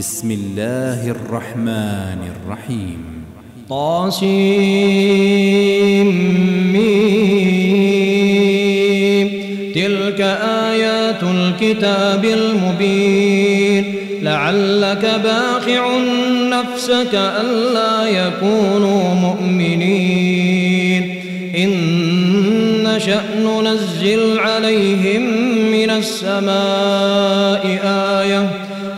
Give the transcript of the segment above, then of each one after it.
بسم الله الرحمن الرحيم طاسيم تلك آيات الكتاب المبين لعلك باخع نفسك ألا يكونوا مؤمنين إن نشأ ننزل عليهم من السماء آية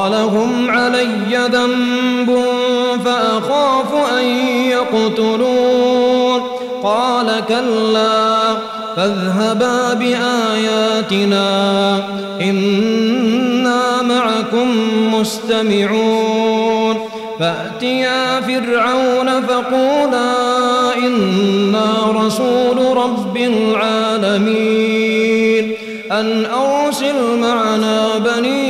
ولهم علي ذنب فأخاف أن يقتلون. قال كلا فاذهبا بآياتنا إنا معكم مستمعون. فأتيا فرعون فقولا إنا رسول رب العالمين. أن أرسل معنا بني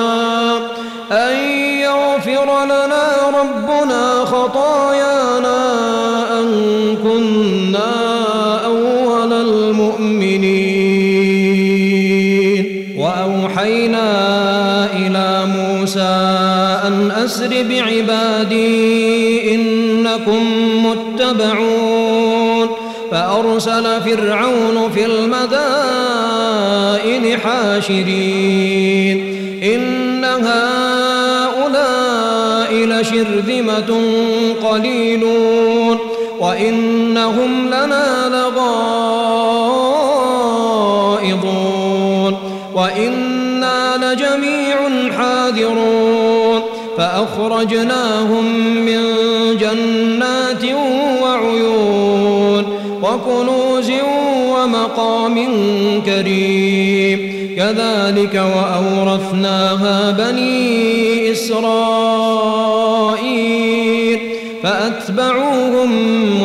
ربنا خطايانا أن كنا أول المؤمنين. وأوحينا إلى موسى أن أسر بعبادي إنكم متبعون. فأرسل فرعون في المدائن حاشرين. إن لشرذمة قليلون وإنهم لنا لغائضون وإنا لجميع حاذرون فأخرجناهم من جنات وعيون وكنوز ومقام كريم كذلك وأورثناها بني إسرائيل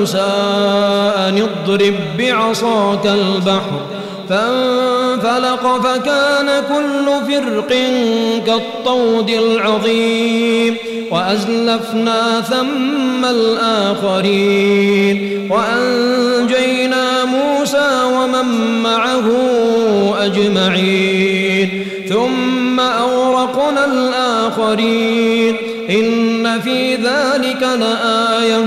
موسى أن اضرب بعصاك البحر فانفلق فكان كل فرق كالطود العظيم وأزلفنا ثم الآخرين وأنجينا موسى ومن معه أجمعين ثم أورقنا الآخرين إن في ذلك لآية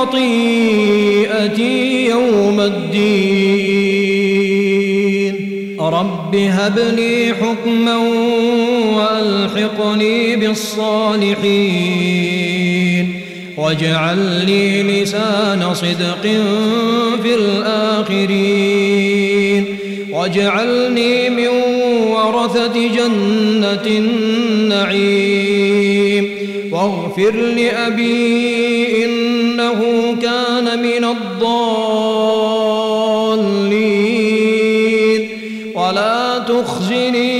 خطيئتي يوم الدين. رب هب لي حكما وألحقني بالصالحين. واجعل لي لسان صدق في الآخرين. واجعلني من ورثة جنة النعيم. واغفر لأبي إنه كان من الضالين. ولا تخزني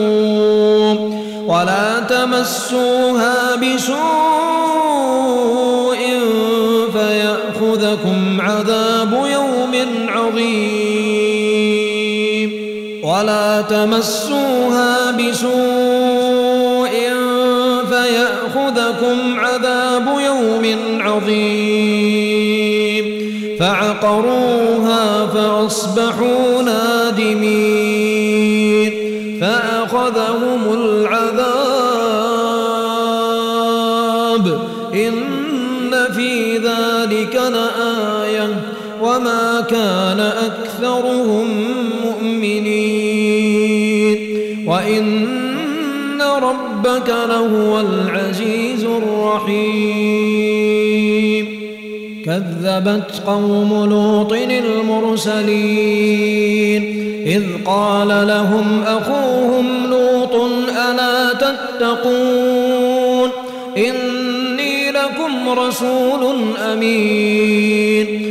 ولا تمسوها بسوء فيأخذكم عذاب يوم عظيم. ولا تمسوها بسوء فيأخذكم عذاب يوم عظيم. فعقروها فأصبحوا نادمين. أكثرهم مؤمنين. وإن ربك لهو العزيز الرحيم. كذبت قوم لوط المرسلين. إذ قال لهم أخوهم لوط ألا تتقون؟ إني لكم رسول أمين.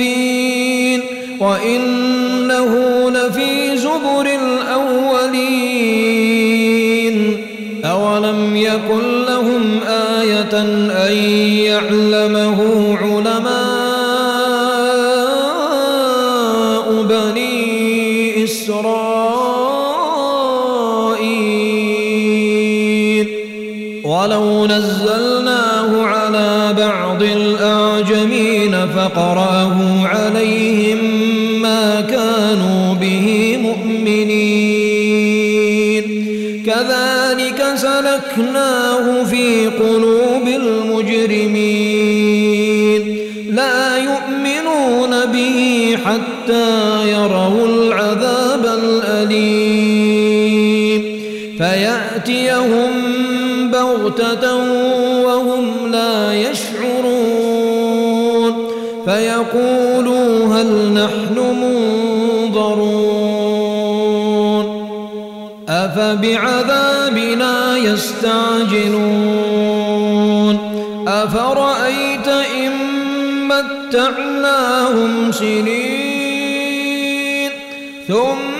مبين وإنه لفي زبر الأولين أولم يكن لهم آية أن يعلمه حتى يروا العذاب الأليم. فيأتيهم بغتة وهم لا يشعرون. فيقولوا هل نحن منظرون. أفبعذابنا يستعجلون. أفرأيت إن متعناهم سنين ثم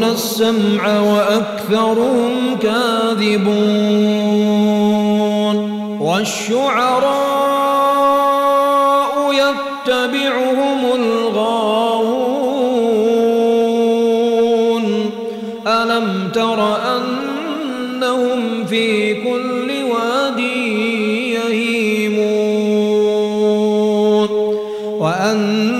يلقون السمع وأكثرهم كاذبون والشعراء يتبعهم الغاوون ألم تر أنهم في كل واد يهيمون وأنهم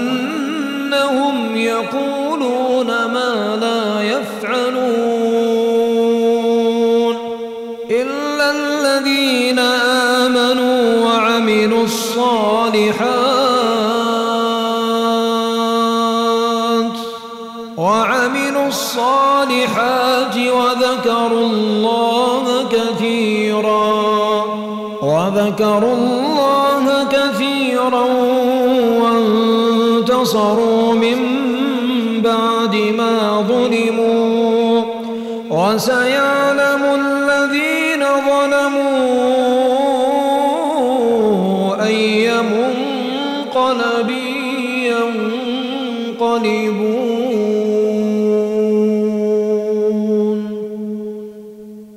الصالحات وذكروا الله كثيرا وذكروا الله كثيرا وانتصروا من بعد ما ظلموا وسيعلم